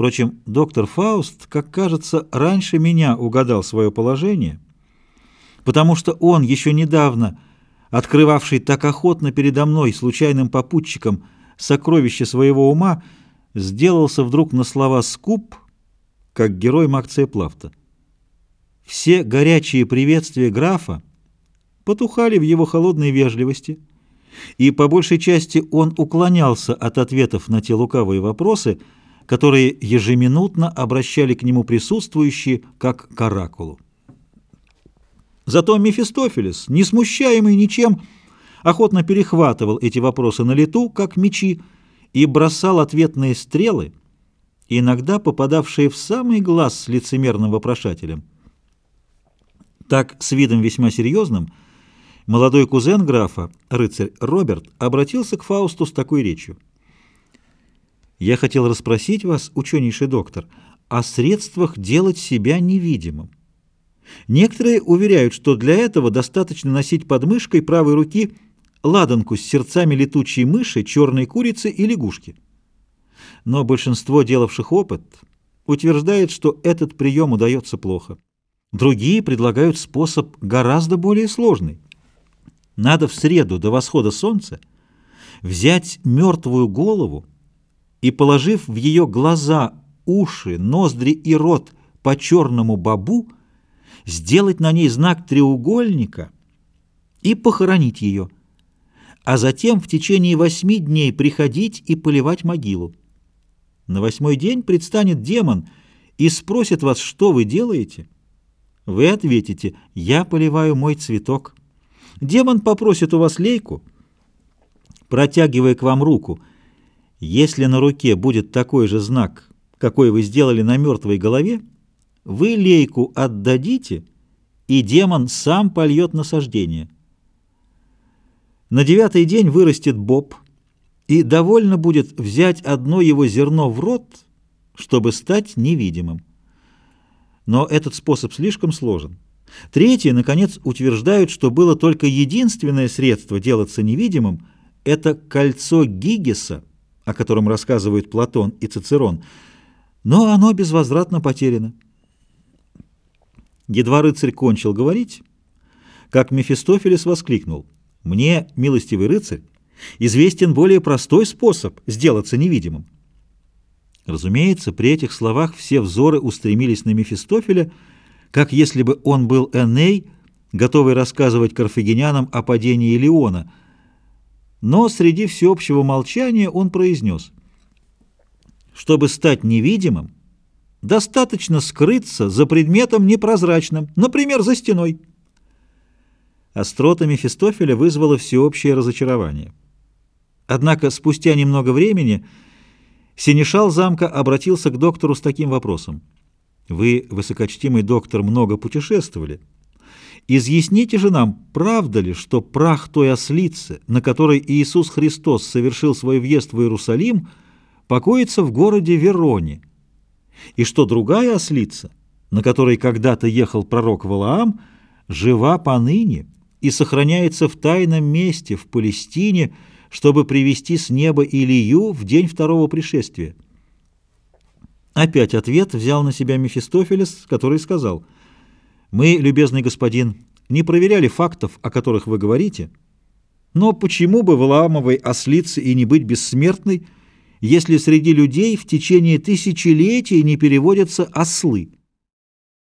Впрочем, доктор Фауст, как кажется, раньше меня угадал свое положение, потому что он, еще недавно открывавший так охотно передо мной, случайным попутчиком, сокровище своего ума, сделался вдруг на слова скуп, как герой Макция Плафта. Все горячие приветствия графа потухали в его холодной вежливости, и по большей части он уклонялся от ответов на те лукавые вопросы, которые ежеминутно обращали к нему присутствующие, как к оракулу. Зато Мефистофелес, не смущаемый ничем, охотно перехватывал эти вопросы на лету, как мечи, и бросал ответные стрелы, иногда попадавшие в самый глаз с лицемерным вопрошателем. Так, с видом весьма серьезным, молодой кузен графа, рыцарь Роберт, обратился к Фаусту с такой речью. «Я хотел расспросить вас, ученейший доктор, о средствах делать себя невидимым. Некоторые уверяют, что для этого достаточно носить под мышкой правой руки ладанку с сердцами летучей мыши, черной курицы и лягушки. Но большинство делавших опыт утверждает, что этот прием удается плохо. Другие предлагают способ гораздо более сложный. Надо в среду до восхода солнца взять мертвую голову и, положив в ее глаза, уши, ноздри и рот по черному бабу, сделать на ней знак треугольника и похоронить ее, а затем в течение восьми дней приходить и поливать могилу. На восьмой день предстанет демон и спросит вас, что вы делаете. Вы ответите, я поливаю мой цветок. Демон попросит у вас лейку, протягивая к вам руку. Если на руке будет такой же знак, какой вы сделали на мертвой голове, вы лейку отдадите, и демон сам польет насаждение. На девятый день вырастет боб, и довольно будет взять одно его зерно в рот, чтобы стать невидимым. Но этот способ слишком сложен. Третьи, наконец, утверждают, что было только единственное средство делаться невидимым – это кольцо Гигеса, о котором рассказывают Платон и Цицерон, но оно безвозвратно потеряно. Едва рыцарь кончил говорить, как Мефистофелес воскликнул. «Мне, милостивый рыцарь, известен более простой способ сделаться невидимым». Разумеется, при этих словах все взоры устремились на Мефистофеля, как если бы он был Эней, готовый рассказывать карфагенянам о падении Леона. Но среди всеобщего молчания он произнес, «Чтобы стать невидимым, Достаточно скрыться за предметом непрозрачным, например, за стеной. Острота Мефистофеля вызвала всеобщее разочарование. Однако спустя немного времени Синешал замка обратился к доктору с таким вопросом. «Вы, высокочтимый доктор, много путешествовали. Изъясните же нам, правда ли, что прах той ослицы, на которой Иисус Христос совершил свой въезд в Иерусалим, покоится в городе Вероне?» и что другая ослица, на которой когда-то ехал пророк Валаам, жива поныне и сохраняется в тайном месте в Палестине, чтобы привести с неба Илию в день второго пришествия. Опять ответ взял на себя Мефистофелес, который сказал, «Мы, любезный господин, не проверяли фактов, о которых вы говорите, но почему бы Валаамовой ослице и не быть бессмертной, если среди людей в течение тысячелетий не переводятся ослы.